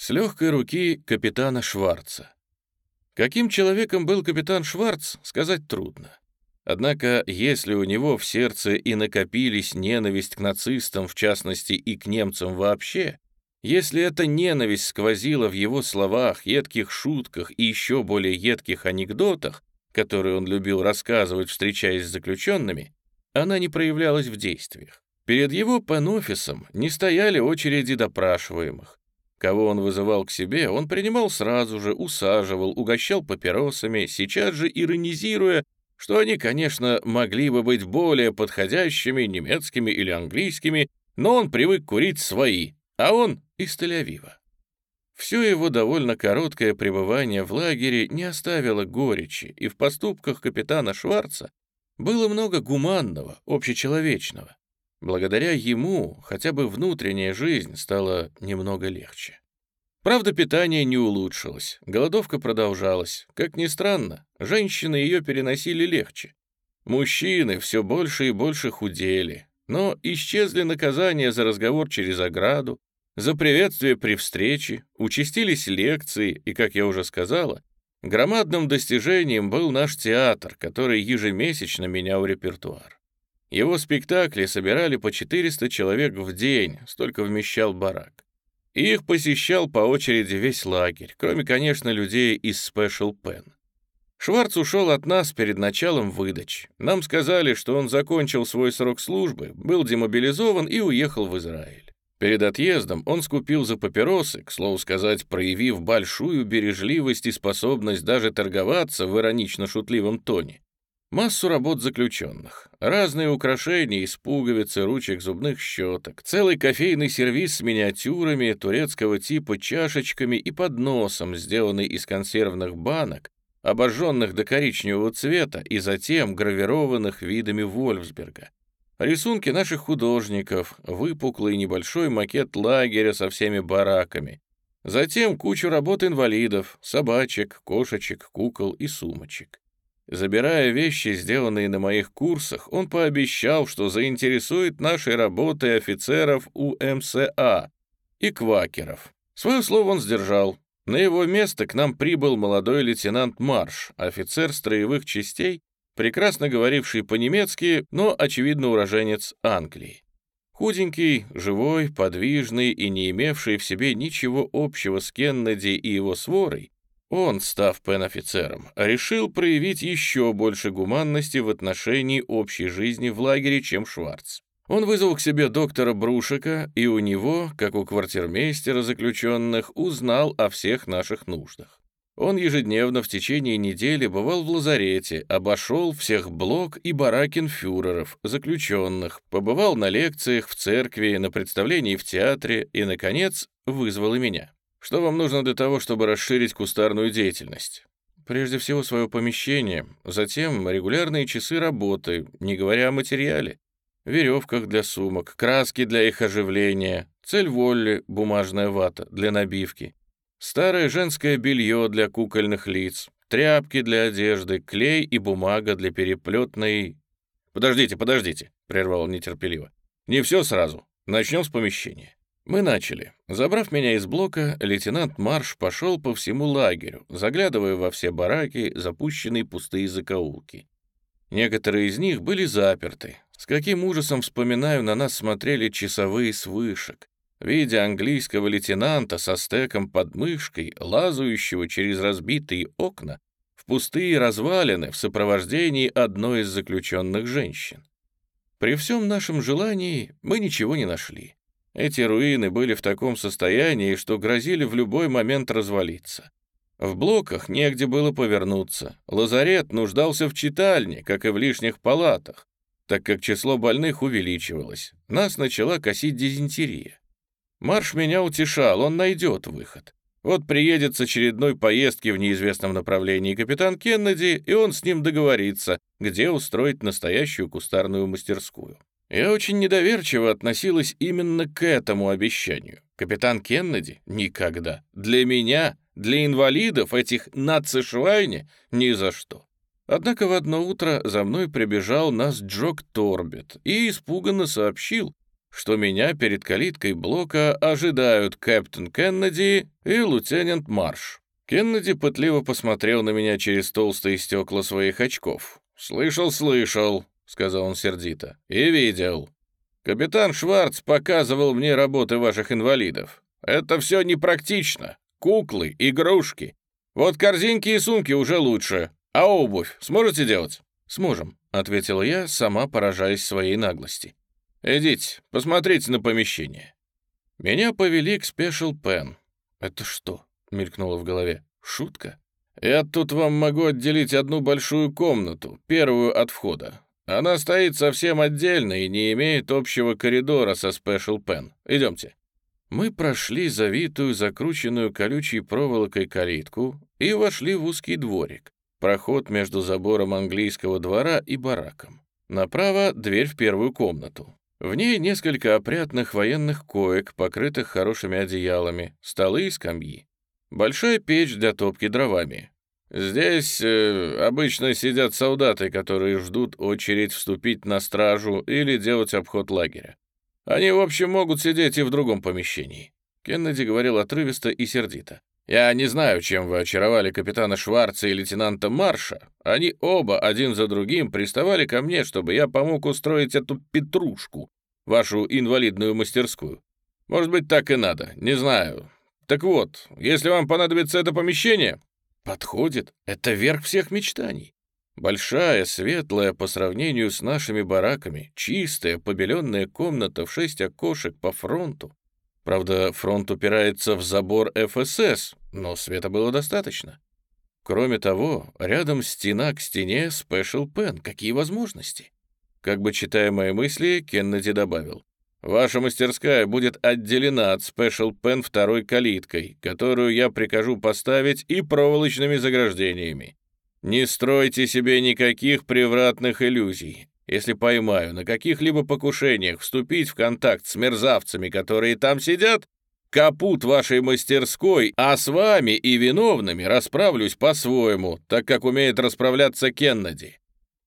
С легкой руки капитана Шварца. Каким человеком был капитан Шварц, сказать трудно. Однако, если у него в сердце и накопились ненависть к нацистам, в частности, и к немцам вообще, если эта ненависть сквозила в его словах, едких шутках и еще более едких анекдотах, которые он любил рассказывать, встречаясь с заключенными, она не проявлялась в действиях. Перед его панофисом не стояли очереди допрашиваемых. Кого он вызывал к себе, он принимал сразу же, усаживал, угощал папиросами, сейчас же иронизируя, что они, конечно, могли бы быть более подходящими немецкими или английскими, но он привык курить свои, а он из Тель-Авива. Все его довольно короткое пребывание в лагере не оставило горечи, и в поступках капитана Шварца было много гуманного, общечеловечного. Благодаря ему хотя бы внутренняя жизнь стала немного легче. Правда, питание не улучшилось, голодовка продолжалась. Как ни странно, женщины ее переносили легче. Мужчины все больше и больше худели, но исчезли наказания за разговор через ограду, за приветствие при встрече, участились лекции, и, как я уже сказала, громадным достижением был наш театр, который ежемесячно менял репертуар. Его спектакли собирали по 400 человек в день, столько вмещал барак. Их посещал по очереди весь лагерь, кроме, конечно, людей из Special Pen. Шварц ушел от нас перед началом выдач. Нам сказали, что он закончил свой срок службы, был демобилизован и уехал в Израиль. Перед отъездом он скупил за папиросы, к слову сказать, проявив большую бережливость и способность даже торговаться в иронично-шутливом тоне. Массу работ заключенных, разные украшения из пуговиц и ручек зубных щеток, целый кофейный сервиз с миниатюрами турецкого типа чашечками и подносом, сделанный из консервных банок, обожженных до коричневого цвета и затем гравированных видами Вольфсберга. Рисунки наших художников, выпуклый небольшой макет лагеря со всеми бараками. Затем кучу работ инвалидов, собачек, кошечек, кукол и сумочек. Забирая вещи, сделанные на моих курсах, он пообещал, что заинтересует нашей работой офицеров УМСА и квакеров. Свое слово он сдержал. На его место к нам прибыл молодой лейтенант Марш, офицер строевых частей, прекрасно говоривший по-немецки, но, очевидно, уроженец Англии. Худенький, живой, подвижный и не имевший в себе ничего общего с Кеннеди и его сворой, он, став пен-офицером, решил проявить еще больше гуманности в отношении общей жизни в лагере, чем Шварц. Он вызвал к себе доктора Брушика и у него, как у квартирмейстера заключенных, узнал о всех наших нуждах. Он ежедневно в течение недели бывал в лазарете, обошел всех блок и баракенфюреров, заключенных, побывал на лекциях в церкви, на представлении в театре и, наконец, вызвал и меня. Что вам нужно для того, чтобы расширить кустарную деятельность? Прежде всего, свое помещение, затем регулярные часы работы, не говоря о материале, веревках для сумок, краски для их оживления, цель волли, бумажная вата для набивки, Старое женское белье для кукольных лиц, тряпки для одежды, клей и бумага для переплетной... «Подождите, подождите», — прервал он нетерпеливо. «Не все сразу. Начнем с помещения». Мы начали. Забрав меня из блока, лейтенант Марш пошел по всему лагерю, заглядывая во все бараки, запущенные пустые закоулки. Некоторые из них были заперты. С каким ужасом, вспоминаю, на нас смотрели часовые с вышек видя английского лейтенанта со стеком под мышкой, лазающего через разбитые окна, в пустые развалины в сопровождении одной из заключенных женщин. При всем нашем желании мы ничего не нашли. Эти руины были в таком состоянии, что грозили в любой момент развалиться. В блоках негде было повернуться. Лазарет нуждался в читальне, как и в лишних палатах, так как число больных увеличивалось. Нас начала косить дизентерия. Марш меня утешал, он найдет выход. Вот приедет с очередной поездки в неизвестном направлении капитан Кеннеди, и он с ним договорится, где устроить настоящую кустарную мастерскую. Я очень недоверчиво относилась именно к этому обещанию. Капитан Кеннеди? Никогда. Для меня, для инвалидов, этих нацишвайне, ни за что. Однако в одно утро за мной прибежал нас Джок Торбит и испуганно сообщил, что меня перед калиткой блока ожидают капитан Кеннеди и лейтенант Марш. Кеннеди пытливо посмотрел на меня через толстые стекла своих очков. «Слышал, слышал», — сказал он сердито, — «и видел. Капитан Шварц показывал мне работы ваших инвалидов. Это все непрактично. Куклы, игрушки. Вот корзинки и сумки уже лучше. А обувь сможете делать?» «Сможем», — ответил я, сама поражаясь своей наглости. «Идите, посмотрите на помещение». Меня повели к Special Pen. «Это что?» — мелькнуло в голове. «Шутка?» «Я тут вам могу отделить одну большую комнату, первую от входа. Она стоит совсем отдельно и не имеет общего коридора со Special Pen. Идемте». Мы прошли завитую, закрученную колючей проволокой калитку и вошли в узкий дворик, проход между забором английского двора и бараком. Направо — дверь в первую комнату. В ней несколько опрятных военных коек, покрытых хорошими одеялами, столы и скамьи. Большая печь для топки дровами. Здесь э, обычно сидят солдаты, которые ждут очередь вступить на стражу или делать обход лагеря. Они, в общем, могут сидеть и в другом помещении. Кеннеди говорил отрывисто и сердито. «Я не знаю, чем вы очаровали капитана Шварца и лейтенанта Марша. Они оба, один за другим, приставали ко мне, чтобы я помог устроить эту петрушку, вашу инвалидную мастерскую. Может быть, так и надо, не знаю. Так вот, если вам понадобится это помещение, подходит. Это верх всех мечтаний. Большая, светлая по сравнению с нашими бараками, чистая, побеленная комната в шесть окошек по фронту. Правда, фронт упирается в забор ФСС, но света было достаточно. Кроме того, рядом стена к стене Special Pen. Какие возможности? Как бы читая мои мысли, Кеннеди добавил. Ваша мастерская будет отделена от Special Pen второй калиткой, которую я прикажу поставить и проволочными заграждениями. Не стройте себе никаких превратных иллюзий. Если поймаю на каких-либо покушениях вступить в контакт с мерзавцами, которые там сидят, капут вашей мастерской, а с вами и виновными расправлюсь по-своему, так как умеет расправляться Кеннеди.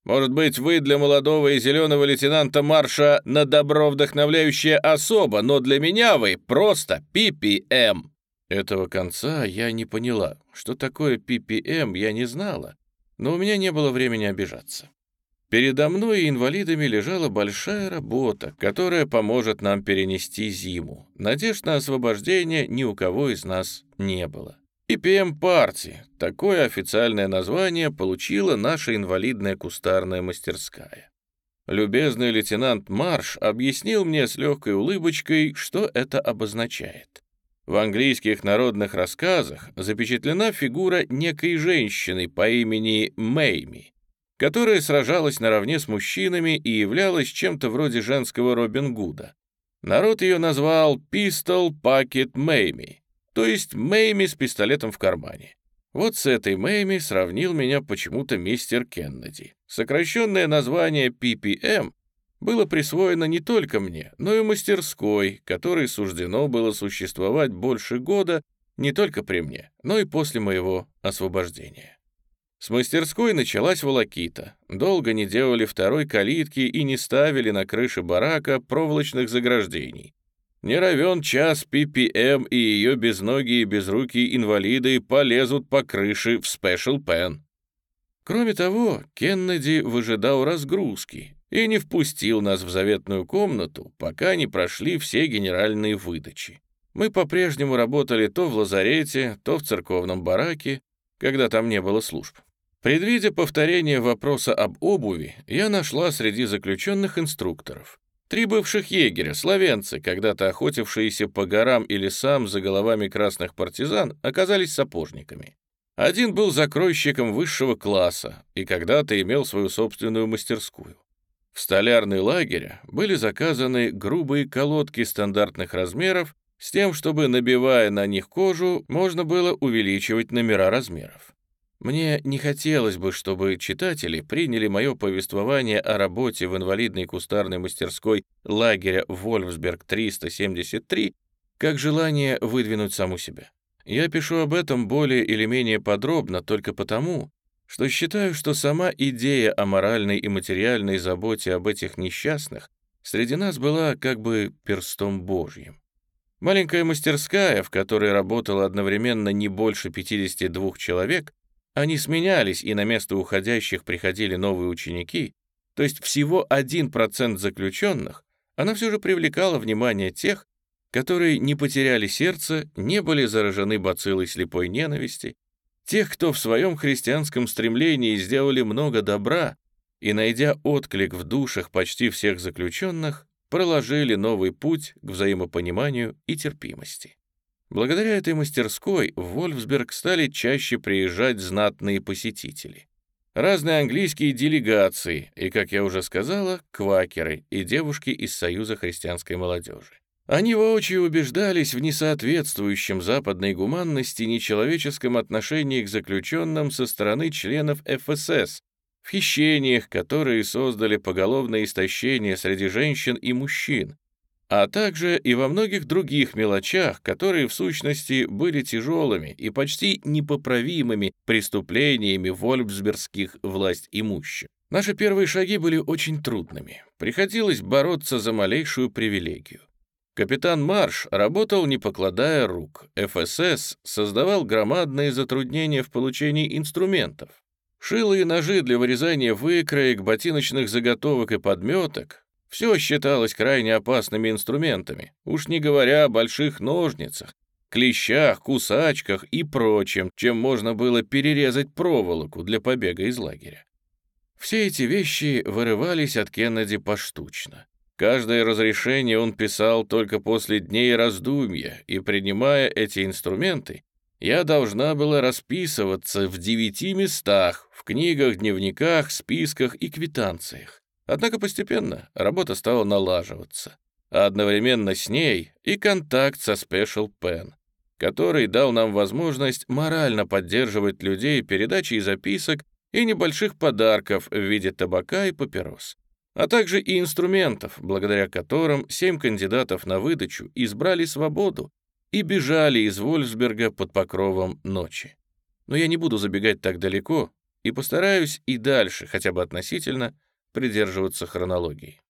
Может быть, вы для молодого и зеленого лейтенанта Марша на добро вдохновляющая особа, но для меня вы просто PPM». Этого конца я не поняла. Что такое PPM, я не знала, но у меня не было времени обижаться. Передо мной и инвалидами лежала большая работа, которая поможет нам перенести зиму. Надежд на освобождение ни у кого из нас не было. ИПМ партии. Такое официальное название получила наша инвалидная кустарная мастерская. Любезный лейтенант Марш объяснил мне с легкой улыбочкой, что это обозначает. В английских народных рассказах запечатлена фигура некой женщины по имени Мэйми, которая сражалась наравне с мужчинами и являлась чем-то вроде женского Робин Гуда. Народ ее назвал «Pistol Pocket Мэйми», то есть Мэйми с пистолетом в кармане. Вот с этой Мэйми сравнил меня почему-то мистер Кеннеди. Сокращенное название PPM было присвоено не только мне, но и мастерской, которой суждено было существовать больше года не только при мне, но и после моего освобождения. С мастерской началась волокита. Долго не делали второй калитки и не ставили на крыше барака проволочных заграждений. Не равен час ППМ и ее безногие безрукие инвалиды полезут по крыше в Special Pen. Кроме того, Кеннеди выжидал разгрузки и не впустил нас в заветную комнату, пока не прошли все генеральные выдачи. Мы по-прежнему работали то в лазарете, то в церковном бараке, когда там не было служб. Предвидя повторение вопроса об обуви, я нашла среди заключенных инструкторов. Три бывших егеря, славянцы, когда-то охотившиеся по горам и лесам за головами красных партизан, оказались сапожниками. Один был закройщиком высшего класса и когда-то имел свою собственную мастерскую. В столярный лагерь были заказаны грубые колодки стандартных размеров с тем, чтобы, набивая на них кожу, можно было увеличивать номера размеров. Мне не хотелось бы, чтобы читатели приняли мое повествование о работе в инвалидной кустарной мастерской лагеря Вольфсберг-373 как желание выдвинуть саму себя. Я пишу об этом более или менее подробно только потому, что считаю, что сама идея о моральной и материальной заботе об этих несчастных среди нас была как бы перстом Божьим. Маленькая мастерская, в которой работало одновременно не больше 52 человек, они сменялись, и на место уходящих приходили новые ученики, то есть всего 1% заключенных, она все же привлекала внимание тех, которые не потеряли сердце, не были заражены бациллой слепой ненависти, тех, кто в своем христианском стремлении сделали много добра и, найдя отклик в душах почти всех заключенных, проложили новый путь к взаимопониманию и терпимости. Благодаря этой мастерской в Вольфсберг стали чаще приезжать знатные посетители. Разные английские делегации и, как я уже сказала, квакеры и девушки из Союза христианской молодежи. Они воочию убеждались в несоответствующем западной гуманности нечеловеческом отношении к заключенным со стороны членов ФСС, в хищениях, которые создали поголовное истощение среди женщин и мужчин, а также и во многих других мелочах, которые в сущности были тяжелыми и почти непоправимыми преступлениями вольфсбергских власть имущих. Наши первые шаги были очень трудными. Приходилось бороться за малейшую привилегию. Капитан Марш работал, не покладая рук. ФСС создавал громадные затруднения в получении инструментов. Шилы и ножи для вырезания выкроек, ботиночных заготовок и подметок все считалось крайне опасными инструментами, уж не говоря о больших ножницах, клещах, кусачках и прочем, чем можно было перерезать проволоку для побега из лагеря. Все эти вещи вырывались от Кеннеди поштучно. Каждое разрешение он писал только после дней раздумья, и, принимая эти инструменты, я должна была расписываться в девяти местах, в книгах, дневниках, списках и квитанциях. Однако постепенно работа стала налаживаться, а одновременно с ней и контакт со Special Pen, который дал нам возможность морально поддерживать людей передачей записок и небольших подарков в виде табака и папирос, а также и инструментов, благодаря которым семь кандидатов на выдачу избрали свободу и бежали из Вольфсберга под покровом ночи. Но я не буду забегать так далеко и постараюсь и дальше, хотя бы относительно, придерживаться хронологии.